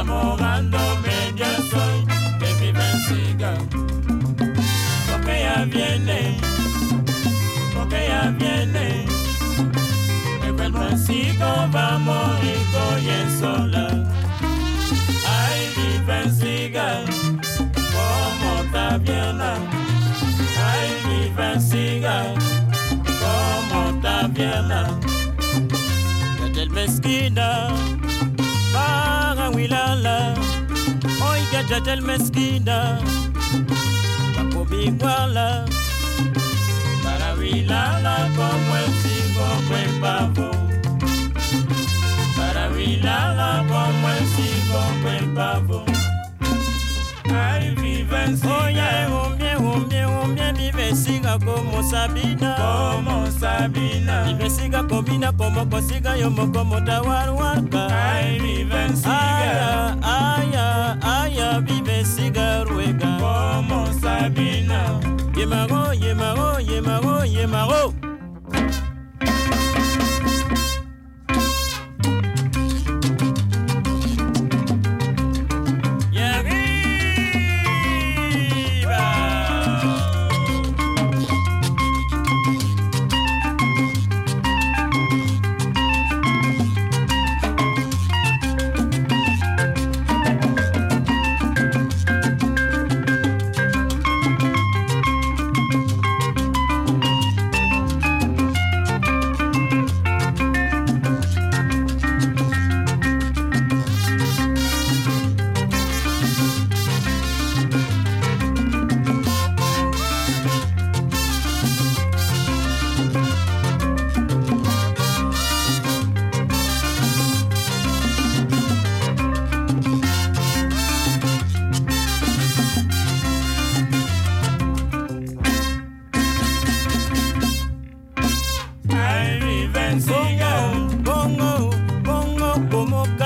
enamorando, ya soy que. Porque ya viene, porque ya viene. Y sola. Ay, vive siga como Taviana. Ay, vive siga como mezquina, como el cigo buen pavo. Ay, vivencia. Oye, umbie, umbie, umbie, vivesiga como Sabina. Como Sabina. Vivesiga combina como cosiga yo. Aya, aya, aya, yemago,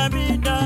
bongo,